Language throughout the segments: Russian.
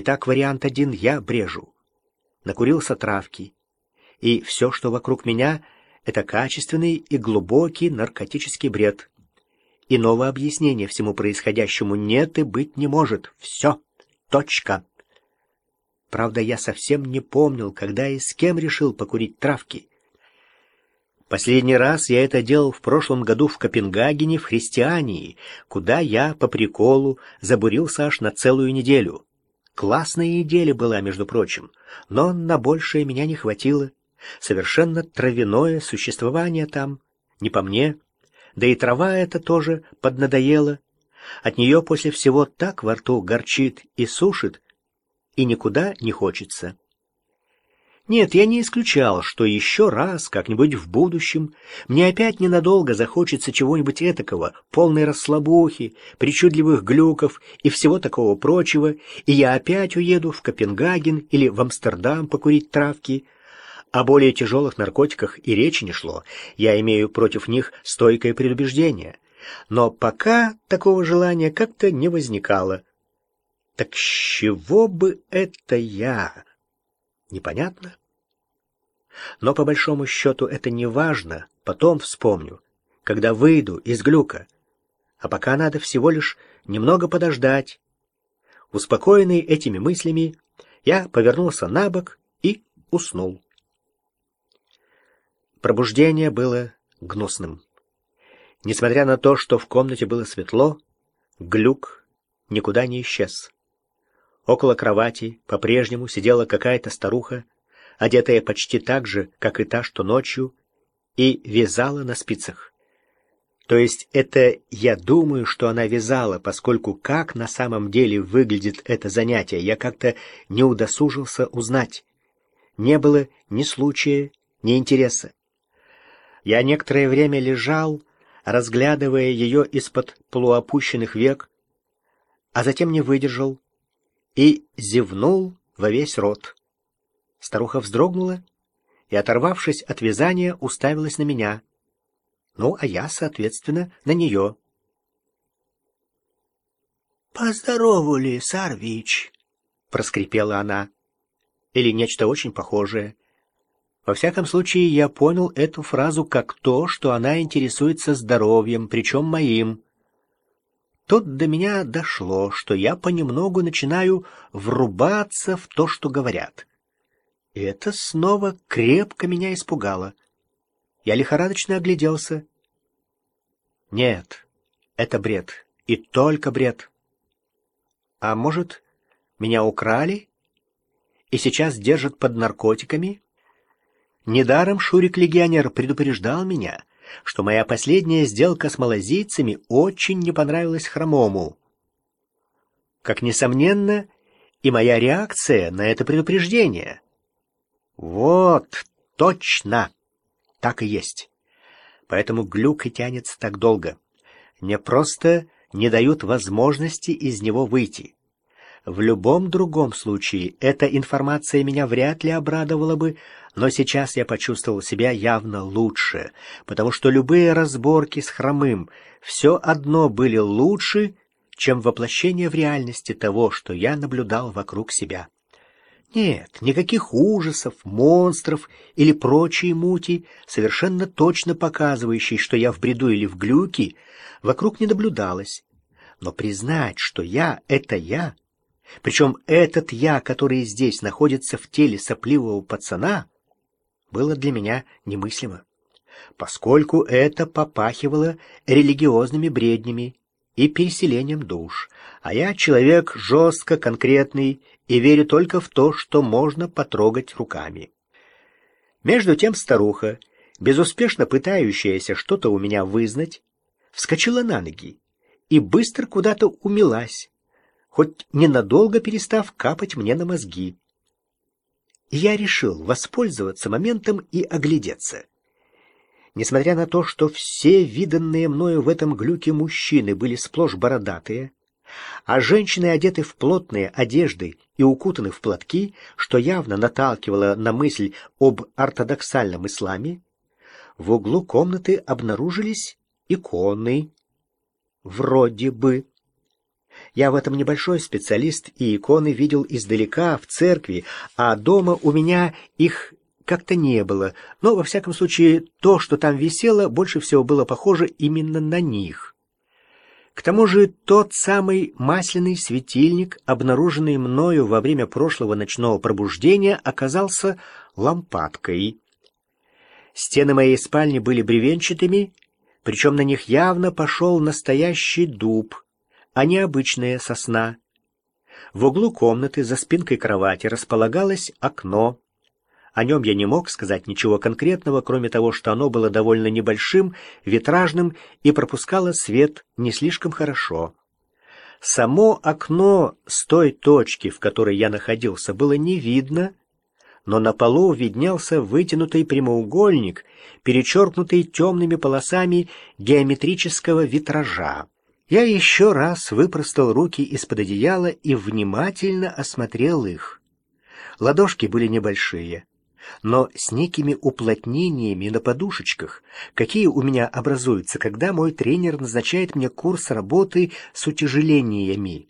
Итак, вариант один я брежу. Накурился травки. И все, что вокруг меня, это качественный и глубокий наркотический бред. Иного объяснения всему происходящему нет и быть не может. Все. Точка. Правда, я совсем не помнил, когда и с кем решил покурить травки. Последний раз я это делал в прошлом году в Копенгагене, в Христиании, куда я, по приколу, забурился аж на целую неделю. Классная неделя была, между прочим, но на большее меня не хватило. Совершенно травяное существование там, не по мне. Да и трава эта тоже поднадоела. От нее после всего так во рту горчит и сушит, и никуда не хочется. Нет, я не исключал, что еще раз, как-нибудь в будущем, мне опять ненадолго захочется чего-нибудь этакого, полной расслабухи, причудливых глюков и всего такого прочего, и я опять уеду в Копенгаген или в Амстердам покурить травки. О более тяжелых наркотиках и речи не шло, я имею против них стойкое предубеждение. Но пока такого желания как-то не возникало. Так с чего бы это я? Непонятно. Но по большому счету это не важно, потом вспомню, когда выйду из глюка. А пока надо всего лишь немного подождать. Успокоенный этими мыслями, я повернулся на бок и уснул. Пробуждение было гнусным. Несмотря на то, что в комнате было светло, глюк никуда не исчез. Около кровати по-прежнему сидела какая-то старуха, одетая почти так же, как и та, что ночью, и вязала на спицах. То есть это я думаю, что она вязала, поскольку как на самом деле выглядит это занятие, я как-то не удосужился узнать. Не было ни случая, ни интереса. Я некоторое время лежал, разглядывая ее из-под полуопущенных век, а затем не выдержал и зевнул во весь рот. Старуха вздрогнула и, оторвавшись от вязания, уставилась на меня. Ну, а я, соответственно, на нее. «Поздоровали, Сарвич!» — проскрипела она. Или нечто очень похожее. Во всяком случае, я понял эту фразу как то, что она интересуется здоровьем, причем моим. Тут до меня дошло, что я понемногу начинаю врубаться в то, что говорят. Это снова крепко меня испугало. Я лихорадочно огляделся. Нет, это бред, и только бред. А может, меня украли и сейчас держат под наркотиками? Недаром Шурик-легионер предупреждал меня, что моя последняя сделка с малазийцами очень не понравилась Хромому. Как, несомненно, и моя реакция на это предупреждение. Вот, точно, так и есть. Поэтому глюк и тянется так долго. Мне просто не дают возможности из него выйти. В любом другом случае эта информация меня вряд ли обрадовала бы, но сейчас я почувствовал себя явно лучше, потому что любые разборки с хромым все одно были лучше, чем воплощение в реальности того, что я наблюдал вокруг себя. Нет, никаких ужасов, монстров или прочей мути, совершенно точно показывающей, что я в бреду или в глюке, вокруг не наблюдалось. Но признать, что я — это я, причем этот я, который здесь находится в теле сопливого пацана — было для меня немыслимо, поскольку это попахивало религиозными бреднями и переселением душ, а я человек жестко конкретный и верю только в то, что можно потрогать руками. Между тем старуха, безуспешно пытающаяся что-то у меня вызнать, вскочила на ноги и быстро куда-то умилась, хоть ненадолго перестав капать мне на мозги я решил воспользоваться моментом и оглядеться. Несмотря на то, что все виданные мною в этом глюке мужчины были сплошь бородатые, а женщины одеты в плотные одежды и укутаны в платки, что явно наталкивало на мысль об ортодоксальном исламе, в углу комнаты обнаружились иконы. Вроде бы. Я в этом небольшой специалист и иконы видел издалека, в церкви, а дома у меня их как-то не было. Но, во всяком случае, то, что там висело, больше всего было похоже именно на них. К тому же тот самый масляный светильник, обнаруженный мною во время прошлого ночного пробуждения, оказался лампадкой. Стены моей спальни были бревенчатыми, причем на них явно пошел настоящий дуб, а не обычная сосна. В углу комнаты за спинкой кровати располагалось окно. О нем я не мог сказать ничего конкретного, кроме того, что оно было довольно небольшим, витражным и пропускало свет не слишком хорошо. Само окно с той точки, в которой я находился, было не видно, но на полу виднелся вытянутый прямоугольник, перечеркнутый темными полосами геометрического витража. Я еще раз выпростал руки из-под одеяла и внимательно осмотрел их. Ладошки были небольшие, но с некими уплотнениями на подушечках, какие у меня образуются, когда мой тренер назначает мне курс работы с утяжелениями.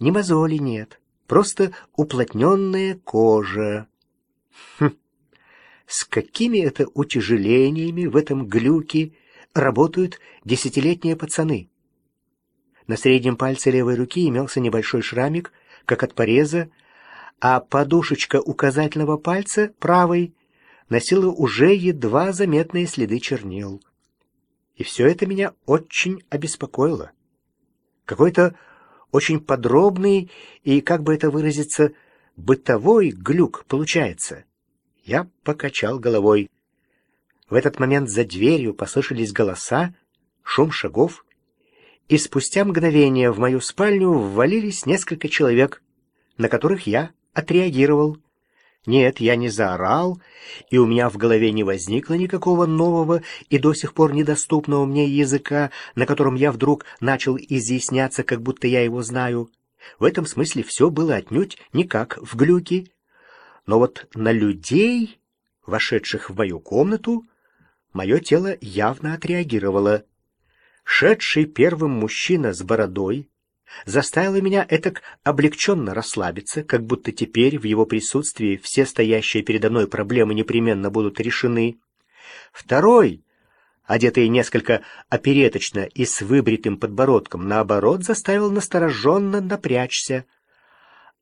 Ни мозоли нет, просто уплотненная кожа. Хм. С какими это утяжелениями в этом глюке работают десятилетние пацаны? На среднем пальце левой руки имелся небольшой шрамик, как от пореза, а подушечка указательного пальца, правой, носила уже едва заметные следы чернил. И все это меня очень обеспокоило. Какой-то очень подробный и, как бы это выразиться, бытовой глюк получается. Я покачал головой. В этот момент за дверью послышались голоса, шум шагов, и спустя мгновение в мою спальню ввалились несколько человек, на которых я отреагировал. Нет, я не заорал, и у меня в голове не возникло никакого нового и до сих пор недоступного мне языка, на котором я вдруг начал изъясняться, как будто я его знаю. В этом смысле все было отнюдь не как в глюке. Но вот на людей, вошедших в мою комнату, мое тело явно отреагировало. Шедший первым мужчина с бородой, заставило меня этак облегченно расслабиться, как будто теперь в его присутствии все стоящие передо мной проблемы непременно будут решены. Второй, одетый несколько опереточно и с выбритым подбородком, наоборот, заставил настороженно напрячься.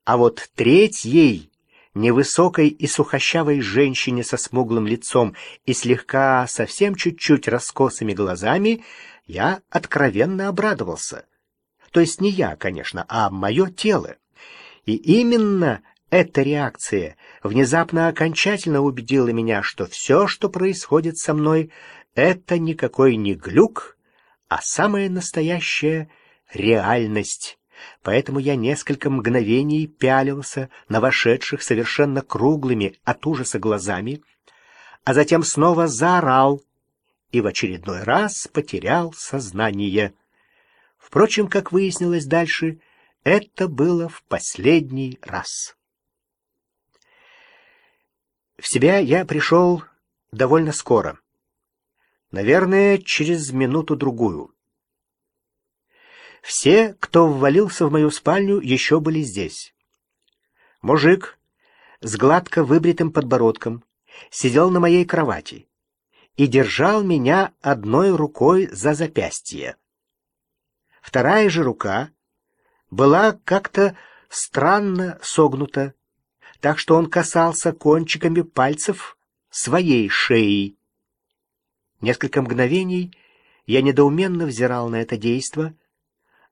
А вот третьей, невысокой и сухощавой женщине со смуглым лицом и слегка, совсем чуть-чуть раскосыми глазами, я откровенно обрадовался — то есть не я, конечно, а мое тело. И именно эта реакция внезапно окончательно убедила меня, что все, что происходит со мной, это никакой не глюк, а самая настоящая реальность. Поэтому я несколько мгновений пялился на вошедших совершенно круглыми от ужаса глазами, а затем снова заорал и в очередной раз потерял сознание. Впрочем, как выяснилось дальше, это было в последний раз. В себя я пришел довольно скоро. Наверное, через минуту-другую. Все, кто ввалился в мою спальню, еще были здесь. Мужик с гладко выбритым подбородком сидел на моей кровати и держал меня одной рукой за запястье. Вторая же рука была как-то странно согнута, так что он касался кончиками пальцев своей шеи. Несколько мгновений я недоуменно взирал на это действо,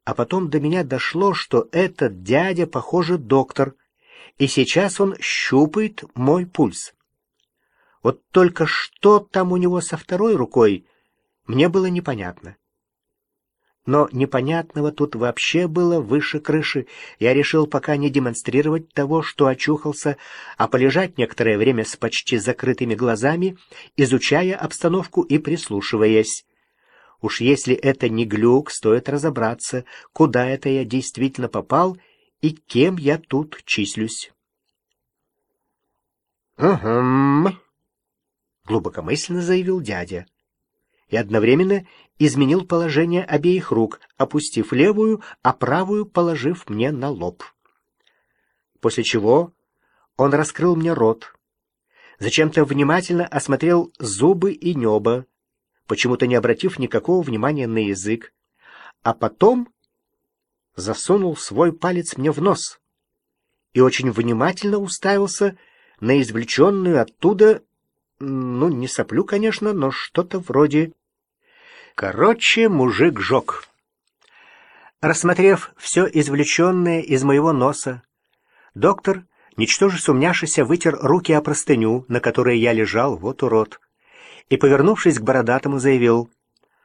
а потом до меня дошло, что этот дядя, похоже, доктор, и сейчас он щупает мой пульс. Вот только что там у него со второй рукой, мне было непонятно но непонятного тут вообще было выше крыши. Я решил пока не демонстрировать того, что очухался, а полежать некоторое время с почти закрытыми глазами, изучая обстановку и прислушиваясь. Уж если это не глюк, стоит разобраться, куда это я действительно попал и кем я тут числюсь. «Угу», — глубокомысленно заявил дядя. И одновременно изменил положение обеих рук, опустив левую, а правую положив мне на лоб. После чего он раскрыл мне рот, зачем-то внимательно осмотрел зубы и небо, почему-то не обратив никакого внимания на язык, а потом засунул свой палец мне в нос и очень внимательно уставился на извлеченную оттуда, ну, не соплю, конечно, но что-то вроде... Короче, мужик жег. Рассмотрев все извлеченное из моего носа, доктор, ничтоже сумняшися, вытер руки о простыню, на которой я лежал, вот урод, и, повернувшись к бородатому, заявил —